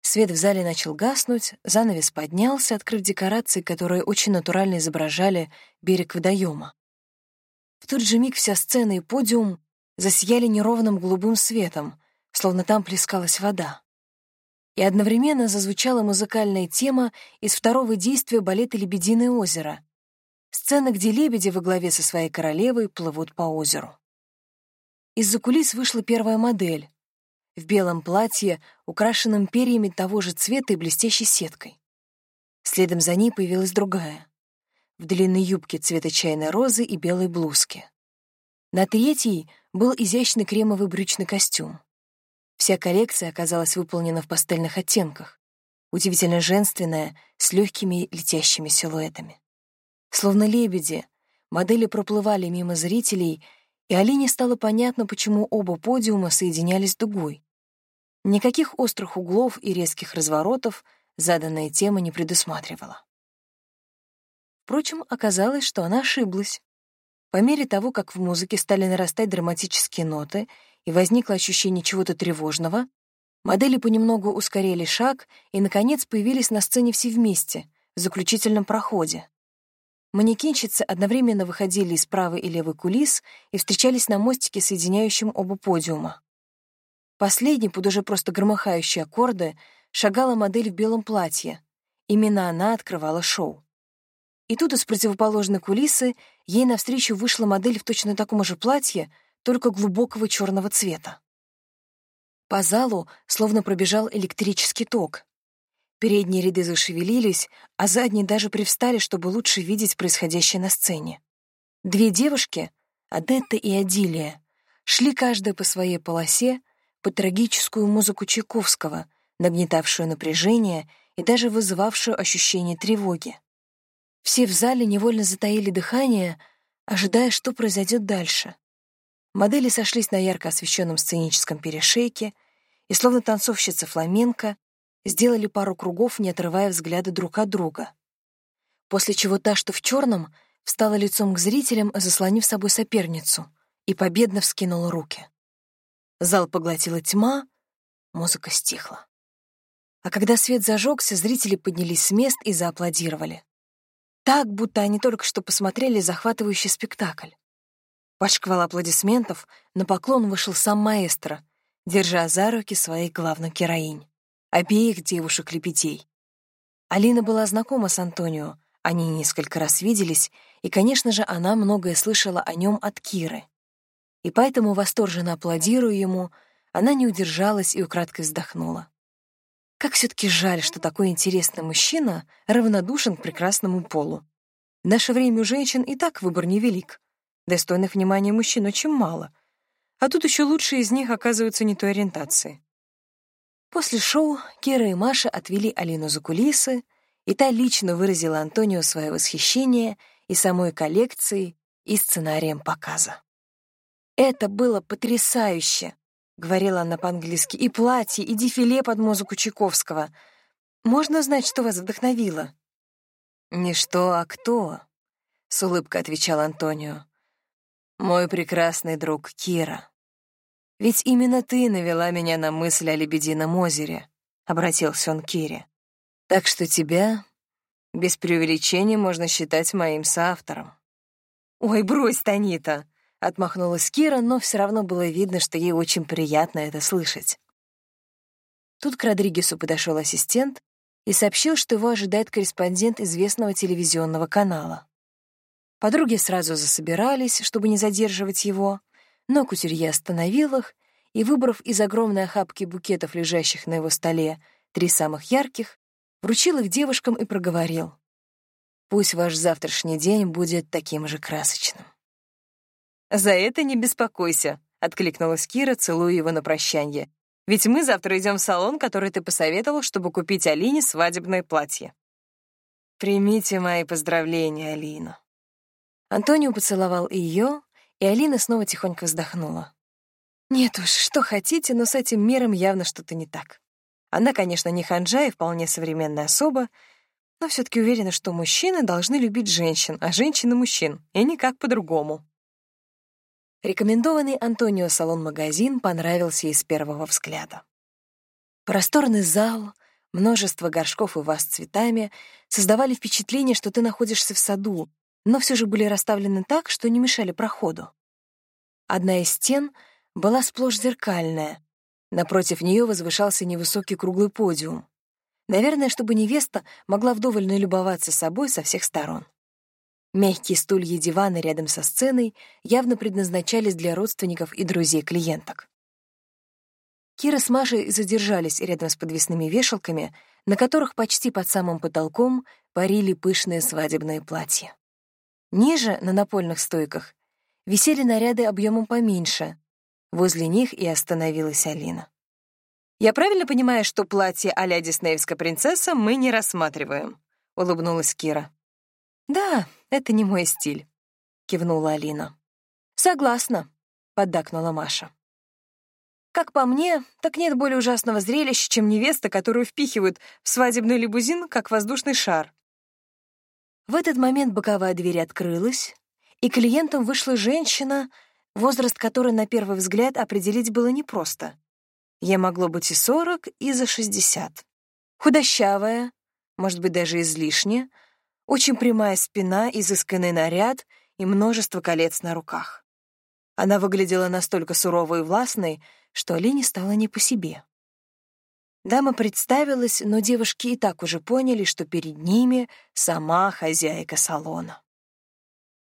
Свет в зале начал гаснуть, занавес поднялся, открыв декорации, которые очень натурально изображали берег водоема. В тот же миг вся сцена и подиум засияли неровным голубым светом, словно там плескалась вода и одновременно зазвучала музыкальная тема из второго действия балета «Лебединое озеро», сцена, где лебеди во главе со своей королевой плывут по озеру. Из-за кулис вышла первая модель в белом платье, украшенном перьями того же цвета и блестящей сеткой. Следом за ней появилась другая, в длинной юбке цвета чайной розы и белой блузке. На третьей был изящный кремовый брючный костюм. Вся коллекция оказалась выполнена в пастельных оттенках, удивительно женственная, с легкими летящими силуэтами. Словно лебеди, модели проплывали мимо зрителей, и Алине стало понятно, почему оба подиума соединялись дугой. Никаких острых углов и резких разворотов заданная тема не предусматривала. Впрочем, оказалось, что она ошиблась. По мере того, как в музыке стали нарастать драматические ноты и возникло ощущение чего-то тревожного, модели понемногу ускорили шаг и, наконец, появились на сцене все вместе, в заключительном проходе. Манекенщицы одновременно выходили из правой и левой кулис и встречались на мостике, соединяющем оба подиума. Последний, под уже просто громыхающие аккорды, шагала модель в белом платье. Именно она открывала шоу. И тут из противоположной кулисы ей навстречу вышла модель в точно таком же платье, только глубокого черного цвета. По залу словно пробежал электрический ток. Передние ряды зашевелились, а задние даже привстали, чтобы лучше видеть происходящее на сцене. Две девушки, Адетта и Адилия, шли каждая по своей полосе под трагическую музыку Чайковского, нагнетавшую напряжение и даже вызывавшую ощущение тревоги. Все в зале невольно затаили дыхание, ожидая, что произойдет дальше. Модели сошлись на ярко освещенном сценическом перешейке и, словно танцовщица фламенко, сделали пару кругов, не отрывая взгляда друг от друга. После чего та, что в черном, встала лицом к зрителям, заслонив собой соперницу, и победно вскинула руки. Зал поглотила тьма, музыка стихла. А когда свет зажегся, зрители поднялись с мест и зааплодировали. Так, будто они только что посмотрели захватывающий спектакль. Под шквал аплодисментов на поклон вышел сам маэстро, держа за руки своих главных героинь, обеих девушек-лепетей. Алина была знакома с Антонио, Они несколько раз виделись, и, конечно же, она многое слышала о нем от Киры. И поэтому, восторженно аплодируя ему, она не удержалась и украдкой вздохнула. Как все-таки жаль, что такой интересный мужчина равнодушен к прекрасному полу. В наше время у женщин и так выбор невелик. Достойных внимания мужчин очень мало. А тут еще лучшие из них оказываются не той ориентации. После шоу Кира и Маша отвели Алину за кулисы, и та лично выразила Антонио свое восхищение и самой коллекцией, и сценарием показа. «Это было потрясающе!» — говорила она по-английски. «И платье, и дефиле под музыку Чайковского. Можно знать, что вас вдохновило?» «Не что, а кто?» — с улыбкой отвечал Антонио. «Мой прекрасный друг Кира. Ведь именно ты навела меня на мысль о Лебедином озере», — обратился он к Кире. Так что тебя, без преувеличения, можно считать моим соавтором. «Ой, брось, Танита!» — отмахнулась Кира, но все равно было видно, что ей очень приятно это слышать. Тут к Родригесу подошел ассистент и сообщил, что его ожидает корреспондент известного телевизионного канала. Подруги сразу засобирались, чтобы не задерживать его, но кутюрье остановил их и, выбрав из огромной охапки букетов, лежащих на его столе, три самых ярких, вручил их девушкам и проговорил. «Пусть ваш завтрашний день будет таким же красочным». «За это не беспокойся», — откликнулась Кира, целуя его на прощанье. «Ведь мы завтра идем в салон, который ты посоветовал, чтобы купить Алине свадебное платье». «Примите мои поздравления, Алина». Антонио поцеловал ее, и Алина снова тихонько вздохнула. «Нет уж, что хотите, но с этим миром явно что-то не так». Она, конечно, не ханжа и вполне современная особа, но все таки уверена, что мужчины должны любить женщин, а женщины — мужчин, и никак по-другому. Рекомендованный Антонио салон-магазин понравился ей с первого взгляда. Просторный зал, множество горшков и ваз с цветами создавали впечатление, что ты находишься в саду, но все же были расставлены так, что не мешали проходу. Одна из стен была сплошь зеркальная, Напротив нее возвышался невысокий круглый подиум. Наверное, чтобы невеста могла вдоволь налюбоваться собой со всех сторон. Мягкие стулья и диваны рядом со сценой явно предназначались для родственников и друзей клиенток. Кира с Машей задержались рядом с подвесными вешалками, на которых почти под самым потолком парили пышные свадебные платья. Ниже, на напольных стойках, висели наряды объемом поменьше, Возле них и остановилась Алина. «Я правильно понимаю, что платье а-ля диснеевская принцесса мы не рассматриваем?» — улыбнулась Кира. «Да, это не мой стиль», — кивнула Алина. «Согласна», — поддакнула Маша. «Как по мне, так нет более ужасного зрелища, чем невеста, которую впихивают в свадебный лимузин, как воздушный шар». В этот момент боковая дверь открылась, и клиентам вышла женщина возраст которой на первый взгляд определить было непросто. Ей могло быть и сорок, и за шестьдесят. Худощавая, может быть, даже излишне, очень прямая спина, изысканный наряд и множество колец на руках. Она выглядела настолько суровой и властной, что Алине стало не по себе. Дама представилась, но девушки и так уже поняли, что перед ними сама хозяйка салона.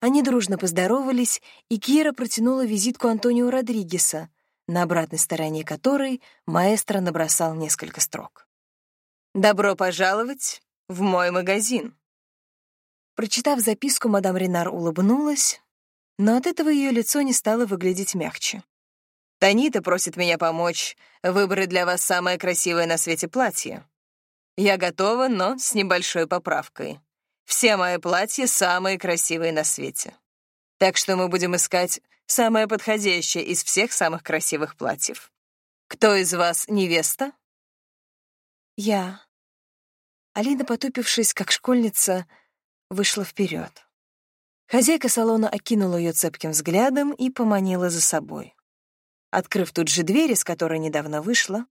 Они дружно поздоровались, и Кира протянула визитку Антонио Родригеса, на обратной стороне которой маэстро набросал несколько строк. «Добро пожаловать в мой магазин». Прочитав записку, мадам Ренар улыбнулась, но от этого ее лицо не стало выглядеть мягче. «Танита просит меня помочь выбрать для вас самое красивое на свете платье. Я готова, но с небольшой поправкой. Все мои платья самые красивые на свете. Так что мы будем искать самое подходящее из всех самых красивых платьев. Кто из вас невеста? Я. Алина, потупившись, как школьница, вышла вперед. Хозяйка салона окинула ее цепким взглядом и поманила за собой. Открыв тут же дверь, из которой недавно вышла,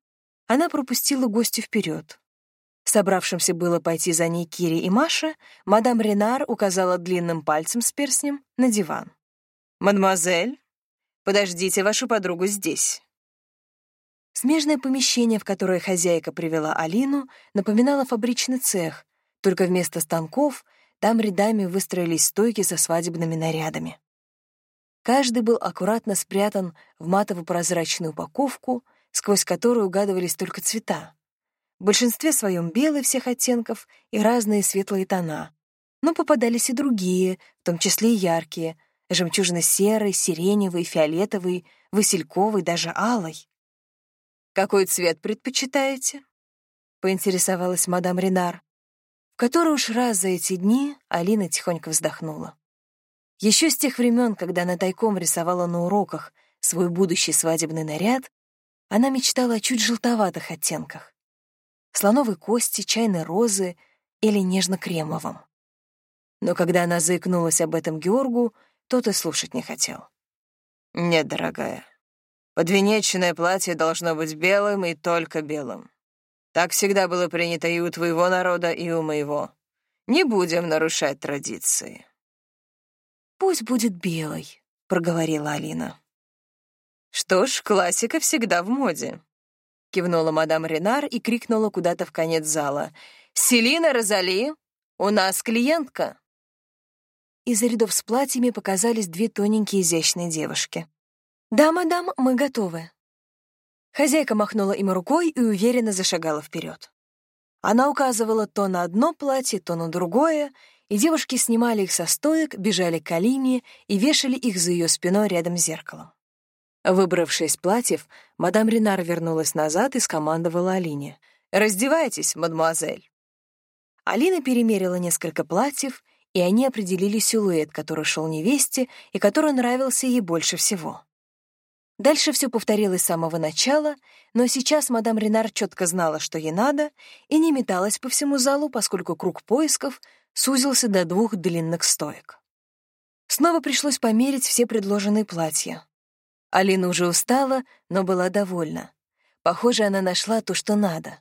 она пропустила гостю вперед. Собравшимся было пойти за ней Кири и Маша, мадам Ренар указала длинным пальцем с перстнем на диван. «Мадемуазель, подождите вашу подругу здесь». Смежное помещение, в которое хозяйка привела Алину, напоминало фабричный цех, только вместо станков там рядами выстроились стойки со свадебными нарядами. Каждый был аккуратно спрятан в матово-прозрачную упаковку, сквозь которую угадывались только цвета. В большинстве своем белый всех оттенков и разные светлые тона. Но попадались и другие, в том числе и яркие, жемчужно-серый, сиреневый, фиолетовый, васильковый, даже алый. «Какой цвет предпочитаете?» — поинтересовалась мадам Ренар, в который уж раз за эти дни Алина тихонько вздохнула. Еще с тех времен, когда она тайком рисовала на уроках свой будущий свадебный наряд, она мечтала о чуть желтоватых оттенках. Слоновой кости, чайной розы или нежно-кремовом. Но когда она заикнулась об этом Георгу, тот и слушать не хотел. «Нет, дорогая, подвенечное платье должно быть белым и только белым. Так всегда было принято и у твоего народа, и у моего. Не будем нарушать традиции». «Пусть будет белый», — проговорила Алина. «Что ж, классика всегда в моде», — кивнула мадам Ренар и крикнула куда-то в конец зала. «Селина Розали, у нас клиентка!» Из-за рядов с платьями показались две тоненькие изящные девушки. «Да, мадам, мы готовы». Хозяйка махнула им рукой и уверенно зашагала вперед. Она указывала то на одно платье, то на другое, и девушки снимали их со стоек, бежали к Алине и вешали их за ее спиной рядом с зеркалом. Выбравшись платьев, мадам Ренар вернулась назад и скомандовала Алине. «Раздевайтесь, мадемуазель». Алина перемерила несколько платьев, и они определили силуэт, который шел невесте и который нравился ей больше всего. Дальше все повторилось с самого начала, но сейчас мадам Ренар четко знала, что ей надо, и не металась по всему залу, поскольку круг поисков сузился до двух длинных стоек. Снова пришлось померить все предложенные платья. Алина уже устала, но была довольна. Похоже, она нашла то, что надо.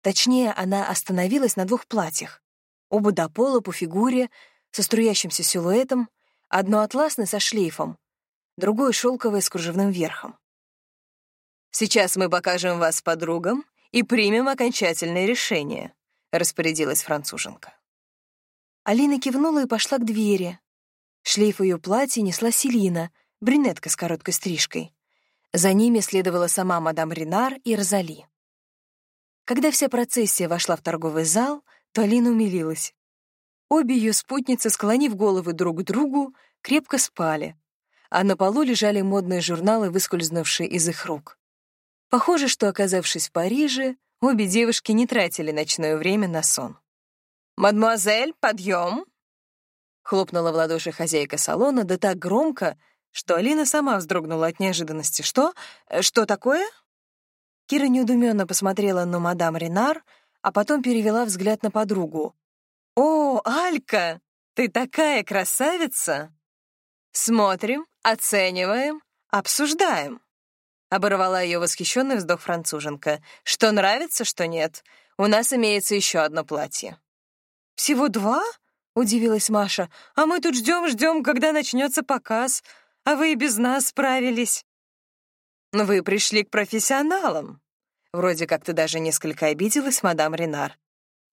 Точнее, она остановилась на двух платьях. Оба до пола по фигуре, со струящимся силуэтом, одно атласное со шлейфом, другое шелковое с кружевным верхом. «Сейчас мы покажем вас подругам и примем окончательное решение», — распорядилась француженка. Алина кивнула и пошла к двери. Шлейф ее платья несла Селина, брюнетка с короткой стрижкой. За ними следовала сама мадам Ренар и Розали. Когда вся процессия вошла в торговый зал, то Алина умилилась. Обе ее спутницы, склонив головы друг к другу, крепко спали, а на полу лежали модные журналы, выскользнувшие из их рук. Похоже, что, оказавшись в Париже, обе девушки не тратили ночное время на сон. «Мадемуазель, подъем!» Хлопнула в ладоши хозяйка салона, да так громко, что Алина сама вздрогнула от неожиданности. «Что? Что такое?» Кира недуменно посмотрела на мадам Ренар, а потом перевела взгляд на подругу. «О, Алька, ты такая красавица!» «Смотрим, оцениваем, обсуждаем», — оборвала ее восхищенный вздох француженка. «Что нравится, что нет. У нас имеется еще одно платье». «Всего два?» — удивилась Маша. «А мы тут ждем, ждем, когда начнется показ, а вы и без нас справились». «Вы пришли к профессионалам», — вроде как ты даже несколько обиделась, мадам Ренар.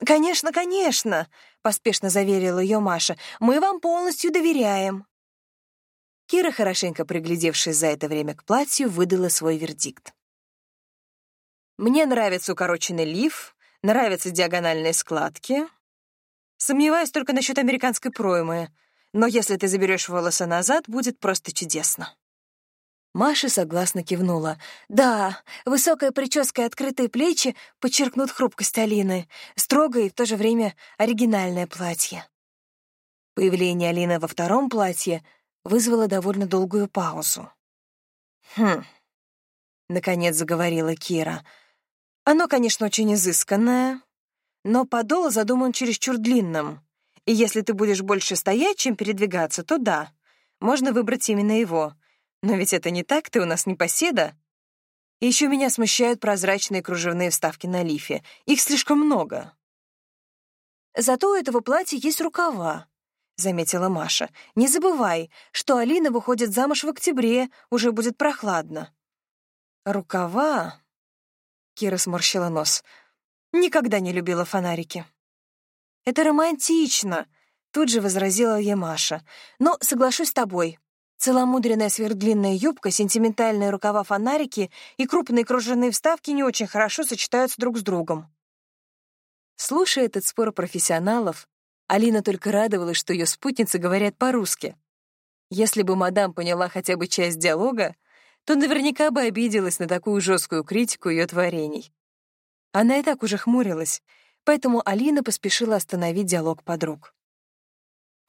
«Конечно, конечно», — поспешно заверила ее Маша. «Мы вам полностью доверяем». Кира, хорошенько приглядевшись за это время к платью, выдала свой вердикт. «Мне нравится укороченный лиф, нравятся диагональные складки. Сомневаюсь только насчет американской проймы, но если ты заберешь волосы назад, будет просто чудесно». Маша согласно кивнула. «Да, высокая прическа и открытые плечи подчеркнут хрупкость Алины, строгое и в то же время оригинальное платье». Появление Алины во втором платье — вызвало довольно долгую паузу. «Хм», — наконец заговорила Кира. «Оно, конечно, очень изысканное, но подол задуман чересчур длинным, и если ты будешь больше стоять, чем передвигаться, то да, можно выбрать именно его. Но ведь это не так, ты у нас не поседа. Еще меня смущают прозрачные кружевные вставки на лифе. Их слишком много». «Зато у этого платья есть рукава», заметила Маша. «Не забывай, что Алина выходит замуж в октябре, уже будет прохладно». «Рукава?» — Кира сморщила нос. «Никогда не любила фонарики». «Это романтично», Тут же возразила ей Маша. «Но соглашусь с тобой. Целомудренная сверхдлинная юбка, сентиментальные рукава-фонарики и крупные кружевные вставки не очень хорошо сочетаются друг с другом». Слушая этот спор профессионалов, Алина только радовалась, что ее спутницы говорят по-русски. Если бы мадам поняла хотя бы часть диалога, то наверняка бы обиделась на такую жесткую критику ее творений. Она и так уже хмурилась, поэтому Алина поспешила остановить диалог подруг.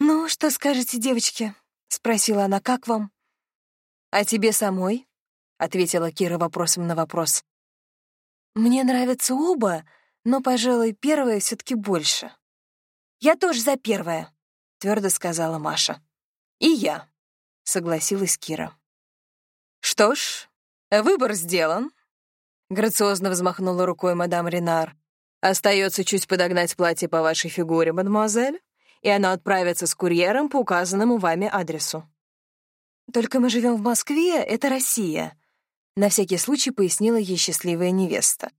«Ну, что скажете, девочки?» — спросила она. «Как вам?» «А тебе самой?» — ответила Кира вопросом на вопрос. «Мне нравятся оба, но, пожалуй, первое все таки больше». «Я тоже за первое», — твердо сказала Маша. «И я», — согласилась Кира. «Что ж, выбор сделан», — грациозно взмахнула рукой мадам Ренар. «Остается чуть подогнать платье по вашей фигуре, мадемуазель, и оно отправится с курьером по указанному вами адресу». «Только мы живем в Москве, это Россия», — на всякий случай пояснила ей счастливая невеста.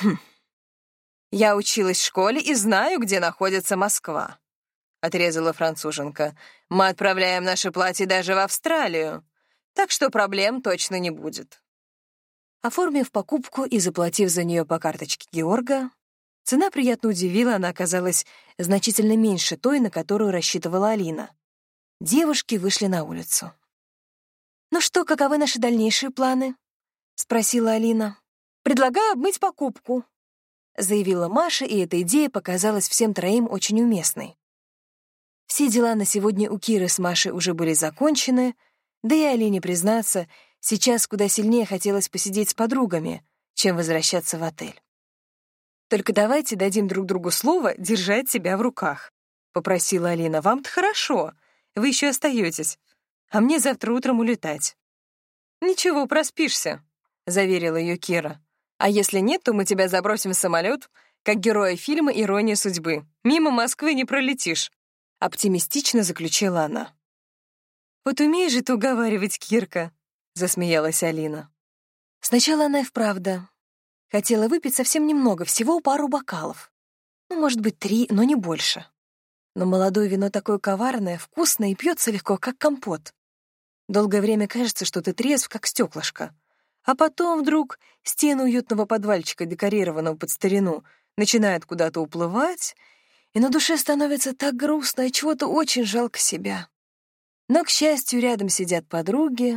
«Хм. Я училась в школе и знаю, где находится Москва», — отрезала француженка. «Мы отправляем наше платье даже в Австралию, так что проблем точно не будет». Оформив покупку и заплатив за нее по карточке Георга, Цена приятно удивила, она оказалась значительно меньше той, на которую рассчитывала Алина. Девушки вышли на улицу. «Ну что, каковы наши дальнейшие планы?» — спросила Алина. «Предлагаю обмыть покупку», — заявила Маша, и эта идея показалась всем троим очень уместной. Все дела на сегодня у Киры с Машей уже были закончены, да и Алине, признаться, сейчас куда сильнее хотелось посидеть с подругами, чем возвращаться в отель. Только давайте дадим друг другу слово держать себя в руках», — попросила Алина. «Вам-то хорошо, вы еще остаетесь, а мне завтра утром улетать». «Ничего, проспишься», — заверила ее Кира. «А если нет, то мы тебя забросим в самолет, как героя фильма «Ирония судьбы». Мимо Москвы не пролетишь», — оптимистично заключила она. «Вот умеешь же ты уговаривать, Кирка», — засмеялась Алина. Сначала она и вправду Хотела выпить совсем немного, всего пару бокалов. Ну, может быть, три, но не больше. Но молодое вино такое коварное, вкусное и пьется легко, как компот. Долгое время кажется, что ты трезв, как стеклышко. А потом вдруг стены уютного подвальчика, декорированного под старину, начинают куда-то уплывать, и на душе становится так грустно, и чего-то очень жалко себя. Но, к счастью, рядом сидят подруги,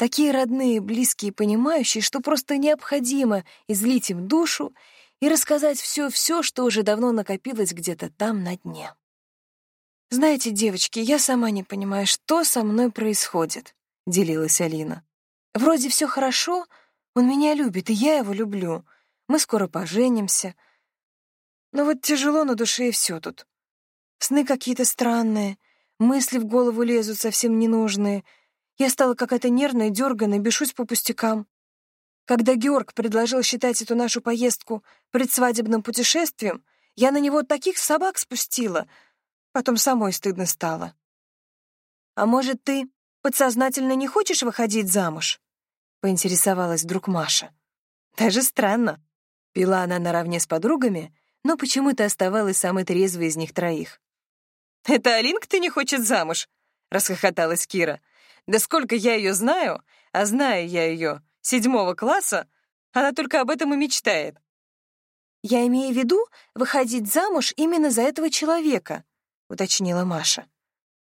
Такие родные, близкие, понимающие, что просто необходимо излить им душу и рассказать все-все, что уже давно накопилось где-то там на дне. «Знаете, девочки, я сама не понимаю, что со мной происходит», — делилась Алина. «Вроде все хорошо, он меня любит, и я его люблю. Мы скоро поженимся. Но вот тяжело на душе и все тут. Сны какие-то странные, мысли в голову лезут совсем ненужные — я стала какая-то нервная, дерганая, бешусь по пустякам. Когда Георг предложил считать эту нашу поездку предсвадебным путешествием, я на него таких собак спустила. Потом самой стыдно стало. «А может, ты подсознательно не хочешь выходить замуж?» — поинтересовалась вдруг Маша. Даже странно. Пила она наравне с подругами, но почему-то оставалась самой трезвой из них троих. «Это Алинка-то не хочет замуж?» — расхохоталась Кира. Да сколько я ее знаю, а знаю я ее седьмого класса, она только об этом и мечтает. «Я имею в виду выходить замуж именно за этого человека», — уточнила Маша.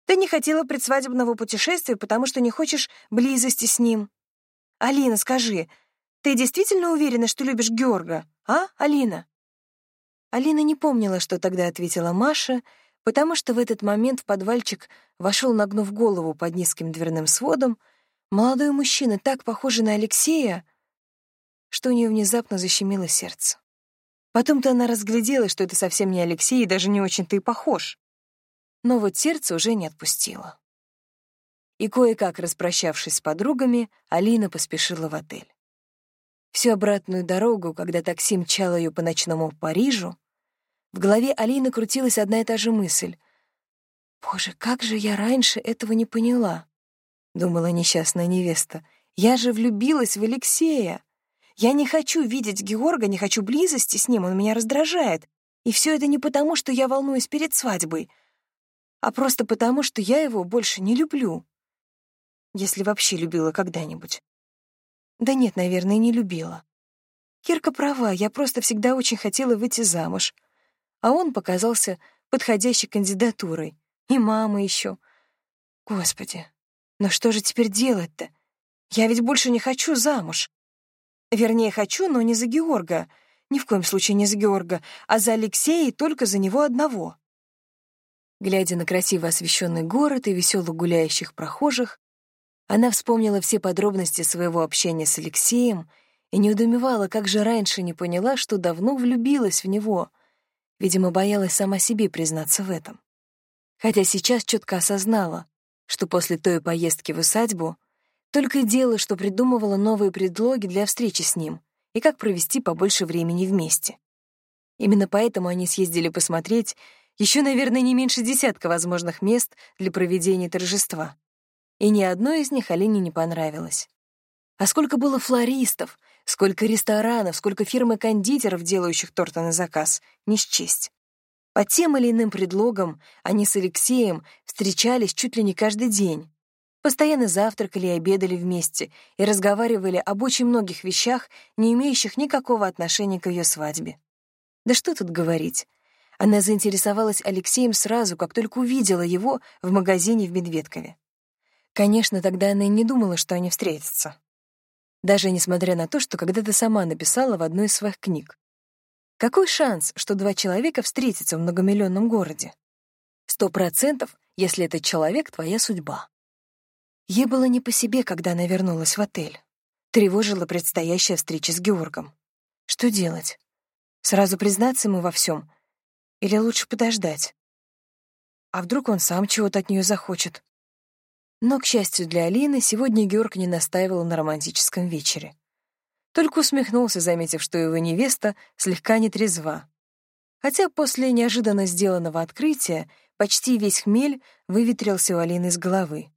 «Ты не хотела предсвадебного путешествия, потому что не хочешь близости с ним. Алина, скажи, ты действительно уверена, что любишь Георга, а, Алина?» Алина не помнила, что тогда ответила Маша, потому что в этот момент в подвальчик вошел, нагнув голову под низким дверным сводом, молодой мужчина, так похожий на Алексея, что у нее внезапно защемило сердце. Потом-то она разглядела, что это совсем не Алексей и даже не очень-то и похож. Но вот сердце уже не отпустило. И кое-как распрощавшись с подругами, Алина поспешила в отель. Всю обратную дорогу, когда такси мчало ее по ночному Парижу, в голове Алины крутилась одна и та же мысль. «Боже, как же я раньше этого не поняла?» — думала несчастная невеста. «Я же влюбилась в Алексея. Я не хочу видеть Георга, не хочу близости с ним, он меня раздражает. И все это не потому, что я волнуюсь перед свадьбой, а просто потому, что я его больше не люблю. Если вообще любила когда-нибудь. Да нет, наверное, не любила. Кирка права, я просто всегда очень хотела выйти замуж. А он показался подходящей кандидатурой. И мама еще. Господи, но что же теперь делать-то? Я ведь больше не хочу замуж. Вернее, хочу, но не за Георга. Ни в коем случае не за Георга, а за Алексея и только за него одного. Глядя на красиво освещенный город и веселых гуляющих прохожих, она вспомнила все подробности своего общения с Алексеем и неудумевала, как же раньше не поняла, что давно влюбилась в него. Видимо, боялась сама себе признаться в этом. Хотя сейчас четко осознала, что после той поездки в усадьбу только и дело, что придумывала новые предлоги для встречи с ним и как провести побольше времени вместе. Именно поэтому они съездили посмотреть еще, наверное, не меньше десятка возможных мест для проведения торжества. И ни одно из них Алине не понравилось. А сколько было флористов, сколько ресторанов, сколько фирм и кондитеров, делающих торты на заказ, не счесть. По тем или иным предлогам они с Алексеем встречались чуть ли не каждый день. Постоянно завтракали и обедали вместе и разговаривали об очень многих вещах, не имеющих никакого отношения к ее свадьбе. Да что тут говорить. Она заинтересовалась Алексеем сразу, как только увидела его в магазине в Медведкове. Конечно, тогда она и не думала, что они встретятся. Даже несмотря на то, что когда-то сама написала в одной из своих книг. Какой шанс, что два человека встретятся в многомиллионном городе? Сто процентов, если этот человек — твоя судьба. Ей было не по себе, когда она вернулась в отель. Тревожила предстоящая встреча с Георгом. Что делать? Сразу признаться ему во всем? Или лучше подождать? А вдруг он сам чего-то от нее захочет? Но, к счастью для Алины, сегодня Георг не настаивал на романтическом вечере. Только усмехнулся, заметив, что его невеста слегка нетрезва. Хотя после неожиданно сделанного открытия почти весь хмель выветрился у Алины из головы.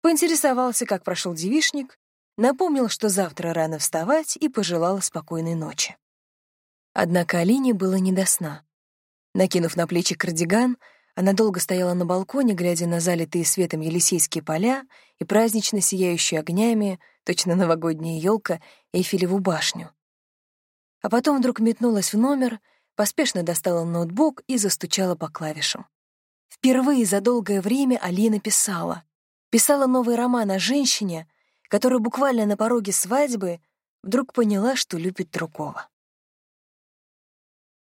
Поинтересовался, как прошел девишник, напомнил, что завтра рано вставать, и пожелал спокойной ночи. Однако Алине было не до сна. Накинув на плечи кардиган, она долго стояла на балконе, глядя на залитые светом Елисейские поля и празднично сияющие огнями, точно новогодняя елка, Эйфелеву башню. А потом вдруг метнулась в номер, поспешно достала ноутбук и застучала по клавишам. Впервые за долгое время Алина писала. Писала новый роман о женщине, которая буквально на пороге свадьбы вдруг поняла, что любит другого.